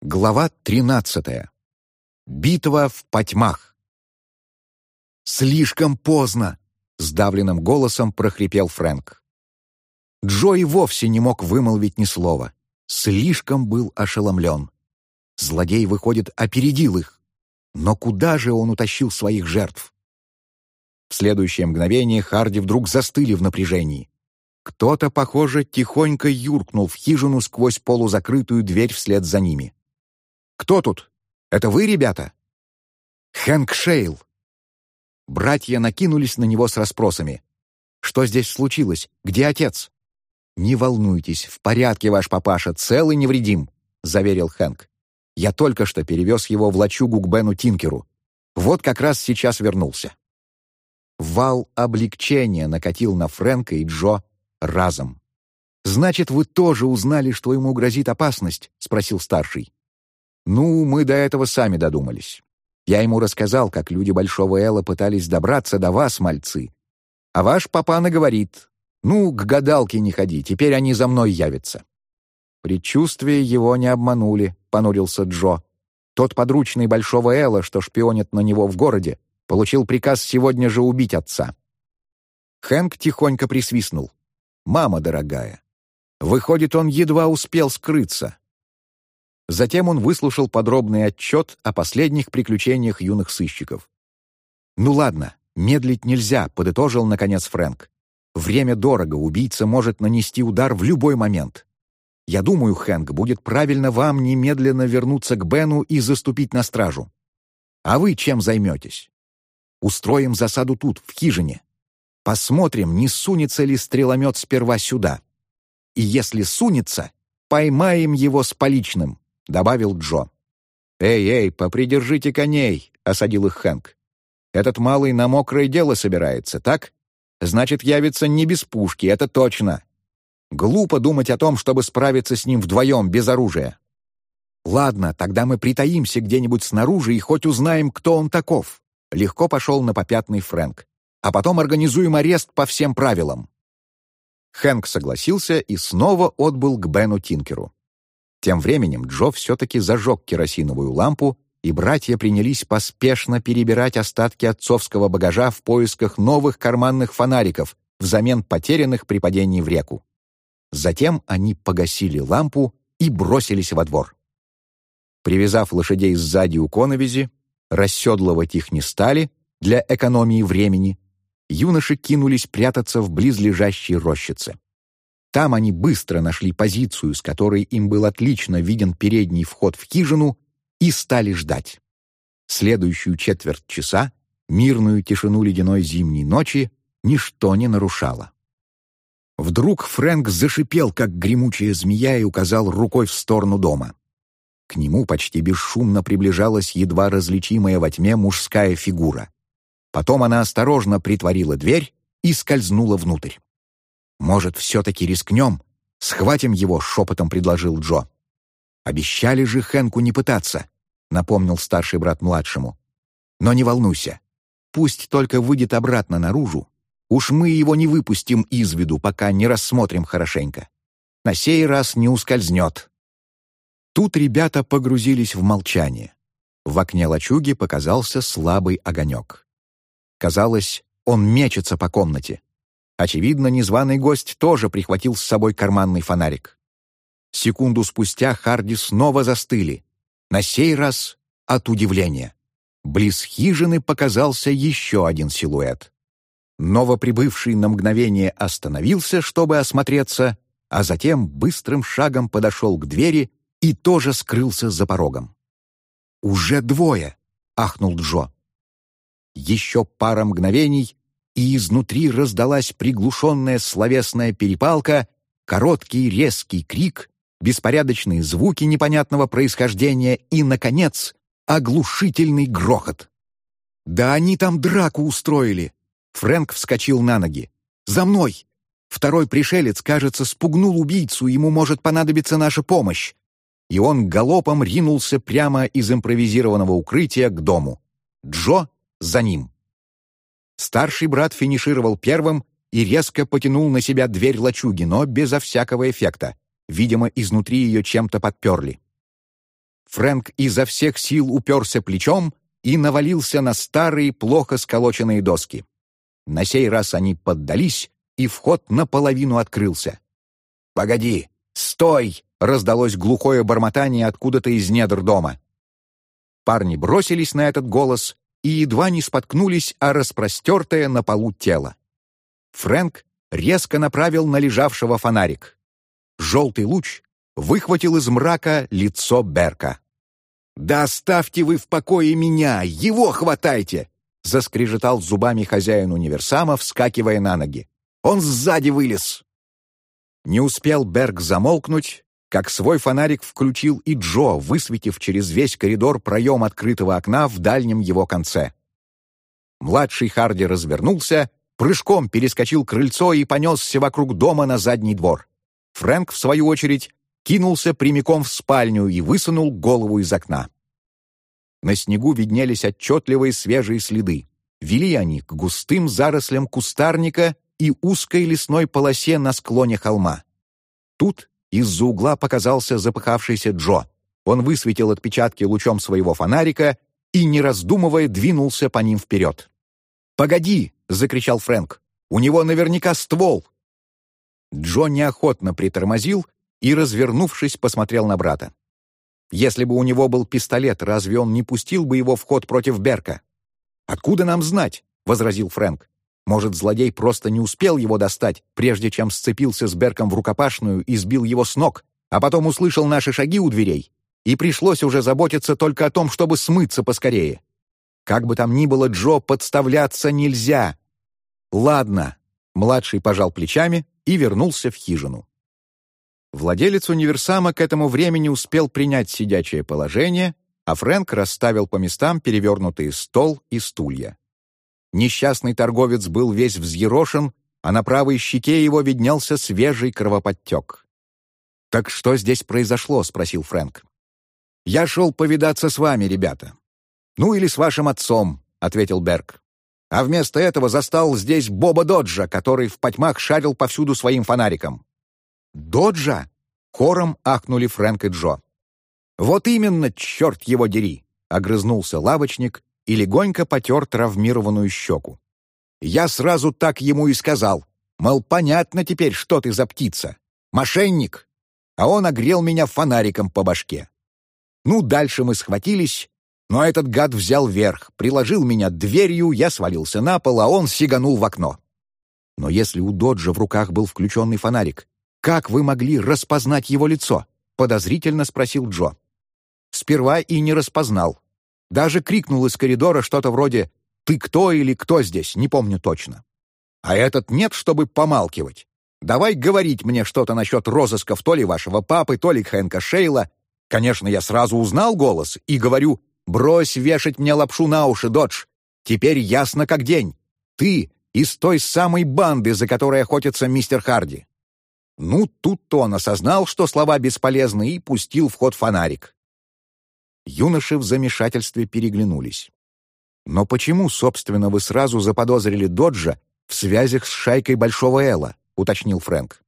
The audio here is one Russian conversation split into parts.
Глава 13. Битва в потьмах. «Слишком поздно!» — сдавленным голосом прохрипел Фрэнк. Джо вовсе не мог вымолвить ни слова. Слишком был ошеломлен. Злодей, выходит, опередил их. Но куда же он утащил своих жертв? В следующее мгновение Харди вдруг застыли в напряжении. Кто-то, похоже, тихонько юркнул в хижину сквозь полузакрытую дверь вслед за ними. «Кто тут? Это вы, ребята?» «Хэнк Шейл». Братья накинулись на него с расспросами. «Что здесь случилось? Где отец?» «Не волнуйтесь, в порядке ваш папаша, цел и невредим», — заверил Хэнк. «Я только что перевез его в лачугу к Бену Тинкеру. Вот как раз сейчас вернулся». Вал облегчения накатил на Фрэнка и Джо разом. «Значит, вы тоже узнали, что ему грозит опасность?» — спросил старший. «Ну, мы до этого сами додумались. Я ему рассказал, как люди Большого Эла пытались добраться до вас, мальцы. А ваш папана говорит, ну, к гадалке не ходи, теперь они за мной явятся». Предчувствия его не обманули, — понурился Джо. Тот подручный Большого Эла, что шпионит на него в городе, получил приказ сегодня же убить отца. Хэнк тихонько присвистнул. «Мама дорогая». Выходит, он едва успел скрыться. Затем он выслушал подробный отчет о последних приключениях юных сыщиков. «Ну ладно, медлить нельзя», — подытожил, наконец, Фрэнк. «Время дорого, убийца может нанести удар в любой момент. Я думаю, Хэнк, будет правильно вам немедленно вернуться к Бену и заступить на стражу. А вы чем займетесь? Устроим засаду тут, в хижине. Посмотрим, не сунется ли стреломет сперва сюда. И если сунется, поймаем его с поличным. — добавил Джо. «Эй, эй, попридержите коней!» — осадил их Хэнк. «Этот малый на мокрое дело собирается, так? Значит, явится не без пушки, это точно. Глупо думать о том, чтобы справиться с ним вдвоем, без оружия. Ладно, тогда мы притаимся где-нибудь снаружи и хоть узнаем, кто он таков». Легко пошел на попятный Фрэнк. «А потом организуем арест по всем правилам». Хэнк согласился и снова отбыл к Бену Тинкеру. Тем временем Джо все-таки зажег керосиновую лампу, и братья принялись поспешно перебирать остатки отцовского багажа в поисках новых карманных фонариков взамен потерянных при падении в реку. Затем они погасили лампу и бросились во двор. Привязав лошадей сзади у коновизи, расседлывать их не стали для экономии времени, юноши кинулись прятаться в близлежащей рощице. Там они быстро нашли позицию, с которой им был отлично виден передний вход в хижину, и стали ждать. Следующую четверть часа мирную тишину ледяной зимней ночи ничто не нарушало. Вдруг Фрэнк зашипел, как гремучая змея, и указал рукой в сторону дома. К нему почти бесшумно приближалась едва различимая во тьме мужская фигура. Потом она осторожно притворила дверь и скользнула внутрь. «Может, все-таки рискнем? Схватим его», — шепотом предложил Джо. «Обещали же Хэнку не пытаться», — напомнил старший брат младшему. «Но не волнуйся. Пусть только выйдет обратно наружу. Уж мы его не выпустим из виду, пока не рассмотрим хорошенько. На сей раз не ускользнет». Тут ребята погрузились в молчание. В окне лачуги показался слабый огонек. Казалось, он мечется по комнате. Очевидно, незваный гость тоже прихватил с собой карманный фонарик. Секунду спустя Харди снова застыли. На сей раз от удивления. Близ хижины показался еще один силуэт. Новоприбывший на мгновение остановился, чтобы осмотреться, а затем быстрым шагом подошел к двери и тоже скрылся за порогом. «Уже двое!» — ахнул Джо. Еще пара мгновений, и изнутри раздалась приглушенная словесная перепалка, короткий резкий крик, беспорядочные звуки непонятного происхождения и, наконец, оглушительный грохот. «Да они там драку устроили!» Фрэнк вскочил на ноги. «За мной!» Второй пришелец, кажется, спугнул убийцу, ему может понадобиться наша помощь. И он галопом ринулся прямо из импровизированного укрытия к дому. Джо за ним. Старший брат финишировал первым и резко потянул на себя дверь лачуги, но безо всякого эффекта. Видимо, изнутри ее чем-то подперли. Фрэнк изо всех сил уперся плечом и навалился на старые, плохо сколоченные доски. На сей раз они поддались, и вход наполовину открылся. «Погоди! Стой!» — раздалось глухое бормотание откуда-то из недр дома. Парни бросились на этот голос и едва не споткнулись о распростертое на полу тело. Фрэнк резко направил на лежавшего фонарик. Желтый луч выхватил из мрака лицо Берка. «Да оставьте вы в покое меня! Его хватайте!» заскрежетал зубами хозяин универсама, вскакивая на ноги. «Он сзади вылез!» Не успел Берг замолкнуть, как свой фонарик включил и Джо, высветив через весь коридор проем открытого окна в дальнем его конце. Младший Харди развернулся, прыжком перескочил крыльцо и понесся вокруг дома на задний двор. Фрэнк, в свою очередь, кинулся прямиком в спальню и высунул голову из окна. На снегу виднелись отчетливые свежие следы. Вели они к густым зарослям кустарника и узкой лесной полосе на склоне холма. Тут из-за угла показался запыхавшийся Джо. Он высветил отпечатки лучом своего фонарика и, не раздумывая, двинулся по ним вперед. «Погоди!» — закричал Фрэнк. «У него наверняка ствол!» Джо неохотно притормозил и, развернувшись, посмотрел на брата. Если бы у него был пистолет, разве он не пустил бы его в ход против Берка? «Откуда нам знать?» — возразил Фрэнк. «Может, злодей просто не успел его достать, прежде чем сцепился с Берком в рукопашную и сбил его с ног, а потом услышал наши шаги у дверей, и пришлось уже заботиться только о том, чтобы смыться поскорее. Как бы там ни было, Джо, подставляться нельзя. Ладно». Младший пожал плечами и вернулся в хижину. Владелец универсама к этому времени успел принять сидячее положение, а Фрэнк расставил по местам перевернутые стол и стулья. Несчастный торговец был весь взъерошен, а на правой щеке его виднелся свежий кровоподтек. «Так что здесь произошло?» — спросил Фрэнк. «Я шел повидаться с вами, ребята». «Ну или с вашим отцом», — ответил Берг. «А вместо этого застал здесь Боба Доджа, который в потьмах шарил повсюду своим фонариком. «Доджа?» — хором ахнули Фрэнк и Джо. «Вот именно, черт его дери!» — огрызнулся лавочник и легонько потер травмированную щеку. «Я сразу так ему и сказал. Мол, понятно теперь, что ты за птица. Мошенник!» А он огрел меня фонариком по башке. Ну, дальше мы схватились, но этот гад взял верх, приложил меня дверью, я свалился на пол, а он сиганул в окно. Но если у Доджа в руках был включенный фонарик, «Как вы могли распознать его лицо?» — подозрительно спросил Джо. Сперва и не распознал. Даже крикнул из коридора что-то вроде «Ты кто или кто здесь?» Не помню точно. А этот нет, чтобы помалкивать. Давай говорить мне что-то насчет розысков то ли вашего папы, то ли Хэнка Шейла. Конечно, я сразу узнал голос и говорю «Брось вешать мне лапшу на уши, Додж. Теперь ясно как день. Ты из той самой банды, за которой охотится мистер Харди. Ну, тут-то он осознал, что слова бесполезны, и пустил в ход фонарик. Юноши в замешательстве переглянулись. «Но почему, собственно, вы сразу заподозрили Доджа в связях с шайкой Большого Эла?» — уточнил Фрэнк.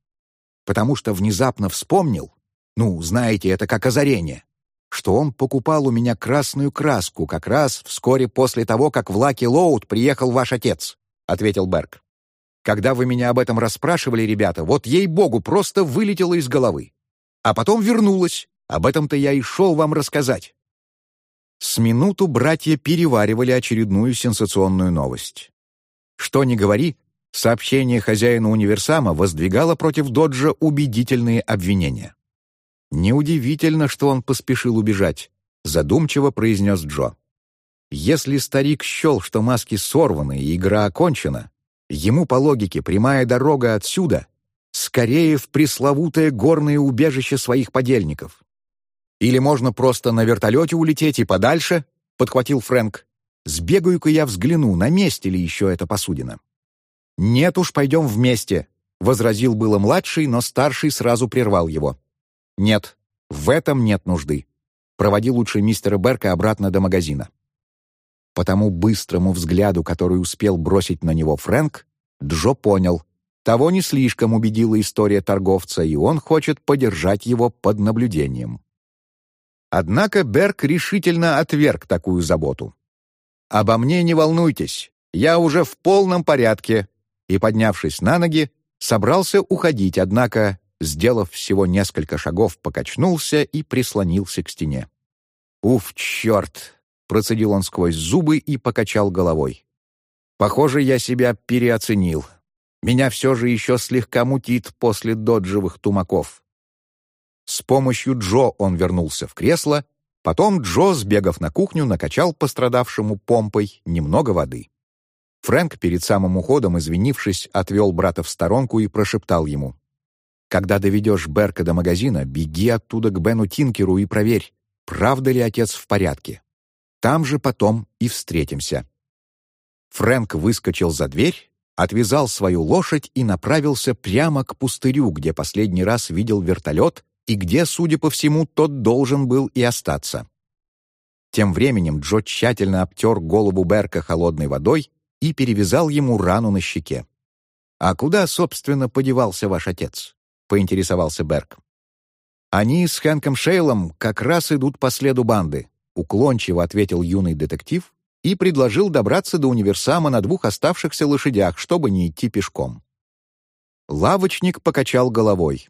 «Потому что внезапно вспомнил, ну, знаете, это как озарение, что он покупал у меня красную краску как раз вскоре после того, как в Лаки Лоуд приехал ваш отец», — ответил Берг. Когда вы меня об этом расспрашивали, ребята, вот ей-богу, просто вылетело из головы. А потом вернулась. Об этом-то я и шел вам рассказать. С минуту братья переваривали очередную сенсационную новость. Что ни говори, сообщение хозяина универсама воздвигало против Доджа убедительные обвинения. «Неудивительно, что он поспешил убежать», — задумчиво произнес Джо. «Если старик счел, что маски сорваны и игра окончена, Ему, по логике, прямая дорога отсюда скорее в пресловутое горное убежище своих подельников. Или можно просто на вертолете улететь и подальше, подхватил Фрэнк. Сбегаю-ка я взгляну, на месте ли еще эта посудина. Нет уж, пойдем вместе, возразил было младший, но старший сразу прервал его. Нет, в этом нет нужды. Проводи лучше мистера Берка обратно до магазина. По тому быстрому взгляду, который успел бросить на него Фрэнк, Джо понял, того не слишком убедила история торговца, и он хочет подержать его под наблюдением. Однако Берг решительно отверг такую заботу. «Обо мне не волнуйтесь, я уже в полном порядке», и, поднявшись на ноги, собрался уходить, однако, сделав всего несколько шагов, покачнулся и прислонился к стене. «Уф, черт!» — процедил он сквозь зубы и покачал головой. «Похоже, я себя переоценил. Меня все же еще слегка мутит после доджевых тумаков». С помощью Джо он вернулся в кресло, потом Джо, сбегав на кухню, накачал пострадавшему помпой немного воды. Фрэнк, перед самым уходом, извинившись, отвел брата в сторонку и прошептал ему. «Когда доведешь Берка до магазина, беги оттуда к Бену Тинкеру и проверь, правда ли отец в порядке. Там же потом и встретимся». Фрэнк выскочил за дверь, отвязал свою лошадь и направился прямо к пустырю, где последний раз видел вертолет и где, судя по всему, тот должен был и остаться. Тем временем Джо тщательно обтер голову Берка холодной водой и перевязал ему рану на щеке. «А куда, собственно, подевался ваш отец?» — поинтересовался Берг. «Они с Хэнком Шейлом как раз идут по следу банды», — уклончиво ответил юный детектив и предложил добраться до универсама на двух оставшихся лошадях, чтобы не идти пешком. Лавочник покачал головой.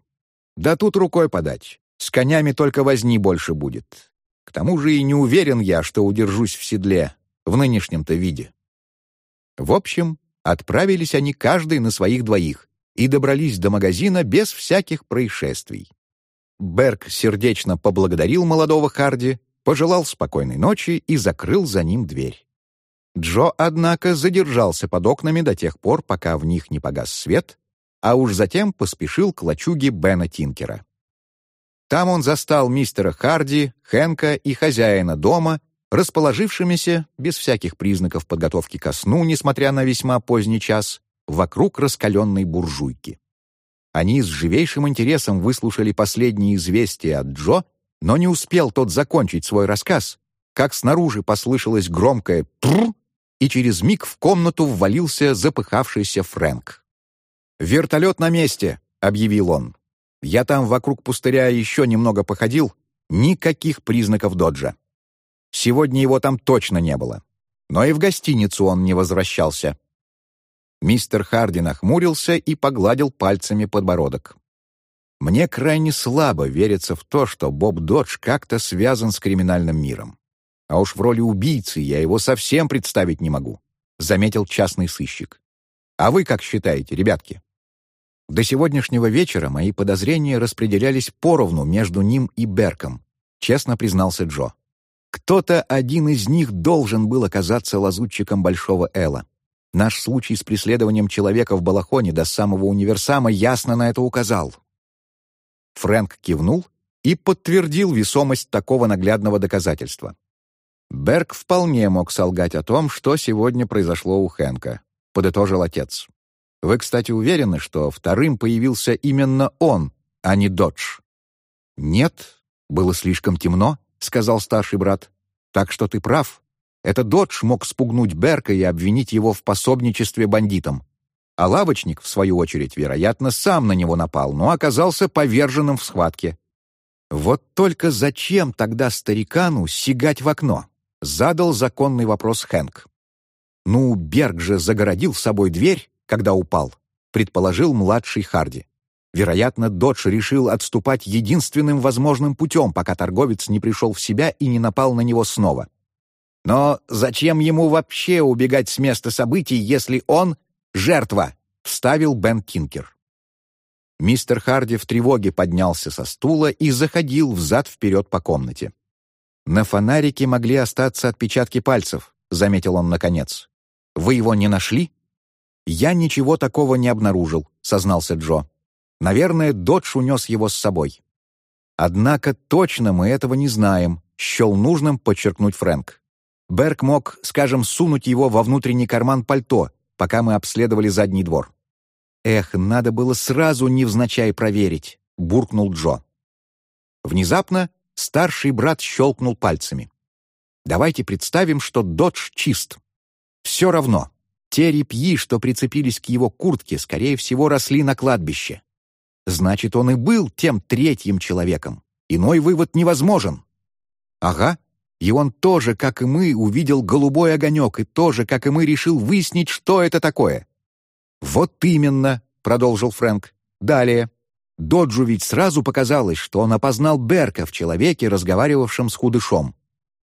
«Да тут рукой подать. С конями только возни больше будет. К тому же и не уверен я, что удержусь в седле в нынешнем-то виде». В общем, отправились они каждый на своих двоих и добрались до магазина без всяких происшествий. Берг сердечно поблагодарил молодого Харди, пожелал спокойной ночи и закрыл за ним дверь. Джо, однако, задержался под окнами до тех пор, пока в них не погас свет, а уж затем поспешил к лачуге Бена Тинкера. Там он застал мистера Харди, Хэнка и хозяина дома, расположившимися, без всяких признаков подготовки ко сну, несмотря на весьма поздний час, вокруг раскаленной буржуйки. Они с живейшим интересом выслушали последние известия от Джо, но не успел тот закончить свой рассказ, как снаружи послышалось громкое «прррр», и через миг в комнату ввалился запыхавшийся Фрэнк. «Вертолет на месте», — объявил он. «Я там вокруг пустыря еще немного походил, никаких признаков доджа. Сегодня его там точно не было. Но и в гостиницу он не возвращался. Мистер Харди нахмурился и погладил пальцами подбородок. «Мне крайне слабо верится в то, что Боб Додж как-то связан с криминальным миром. А уж в роли убийцы я его совсем представить не могу», — заметил частный сыщик. «А вы как считаете, ребятки?» До сегодняшнего вечера мои подозрения распределялись поровну между ним и Берком, честно признался Джо. Кто-то один из них должен был оказаться лазутчиком Большого Эла. Наш случай с преследованием человека в балахоне до самого универсама ясно на это указал. Фрэнк кивнул и подтвердил весомость такого наглядного доказательства. Берг вполне мог солгать о том, что сегодня произошло у Хэнка, подытожил отец. Вы, кстати, уверены, что вторым появился именно он, а не Додж? Нет, было слишком темно, — сказал старший брат. «Так что ты прав. Это Додж мог спугнуть Берка и обвинить его в пособничестве бандитам. А лавочник, в свою очередь, вероятно, сам на него напал, но оказался поверженным в схватке. Вот только зачем тогда старикану сигать в окно? Задал законный вопрос Хэнк. Ну, Берг же загородил собой дверь, когда упал, предположил младший Харди. Вероятно, Додж решил отступать единственным возможным путем, пока торговец не пришел в себя и не напал на него снова. Но зачем ему вообще убегать с места событий, если он — жертва? — вставил Бен Кинкер. Мистер Харди в тревоге поднялся со стула и заходил взад-вперед по комнате. «На фонарике могли остаться отпечатки пальцев», — заметил он наконец. «Вы его не нашли?» «Я ничего такого не обнаружил», — сознался Джо. Наверное, Додж унес его с собой. Однако точно мы этого не знаем, счел нужным подчеркнуть Фрэнк. Берг мог, скажем, сунуть его во внутренний карман пальто, пока мы обследовали задний двор. «Эх, надо было сразу невзначай проверить», — буркнул Джо. Внезапно старший брат щелкнул пальцами. «Давайте представим, что Додж чист. Все равно, те репьи, что прицепились к его куртке, скорее всего, росли на кладбище. Значит, он и был тем третьим человеком. Иной вывод невозможен. «Ага. И он тоже, как и мы, увидел голубой огонек и тоже, как и мы, решил выяснить, что это такое». «Вот именно», — продолжил Фрэнк. «Далее. Доджу ведь сразу показалось, что он опознал Берка в человеке, разговаривавшем с худышом.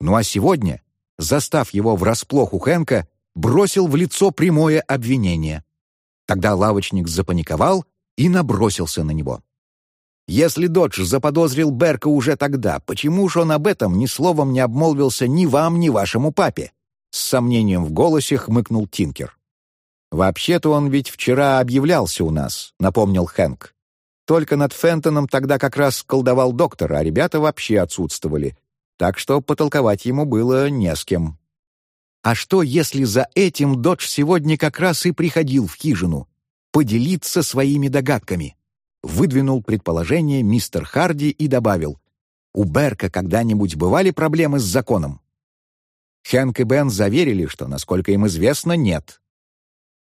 Ну а сегодня, застав его врасплох у Хэнка, бросил в лицо прямое обвинение. Тогда лавочник запаниковал и набросился на него. Если Додж заподозрил Берка уже тогда, почему же он об этом ни словом не обмолвился ни вам, ни вашему папе? С сомнением в голосе хмыкнул Тинкер. «Вообще-то он ведь вчера объявлялся у нас», — напомнил Хэнк. «Только над Фентоном тогда как раз колдовал доктор, а ребята вообще отсутствовали, так что потолковать ему было не с кем». «А что, если за этим Додж сегодня как раз и приходил в хижину? Поделиться своими догадками?» выдвинул предположение мистер Харди и добавил, «У Берка когда-нибудь бывали проблемы с законом?» Хэнк и Бен заверили, что, насколько им известно, нет.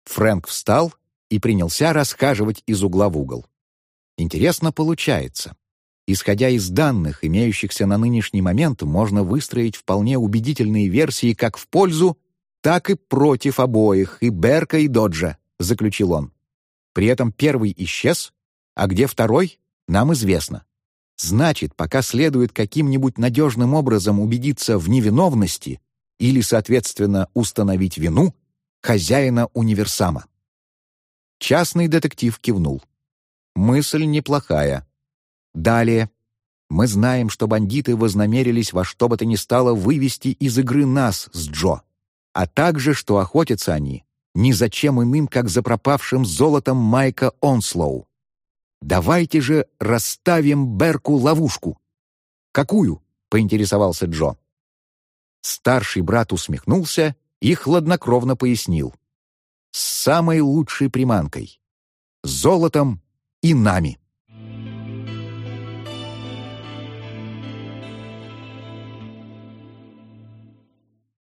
Фрэнк встал и принялся расхаживать из угла в угол. Интересно получается. Исходя из данных, имеющихся на нынешний момент, можно выстроить вполне убедительные версии как в пользу, так и против обоих, и Берка, и Доджа, заключил он. При этом первый исчез, а где второй, нам известно. Значит, пока следует каким-нибудь надежным образом убедиться в невиновности или, соответственно, установить вину хозяина универсама. Частный детектив кивнул. Мысль неплохая. Далее. Мы знаем, что бандиты вознамерились во что бы то ни стало вывести из игры нас с Джо, а также, что охотятся они ни за чем иным, как за пропавшим золотом Майка Онслоу. Давайте же расставим Берку ловушку. Какую? поинтересовался Джо. Старший брат усмехнулся и хладнокровно пояснил. С самой лучшей приманкой. Золотом и нами.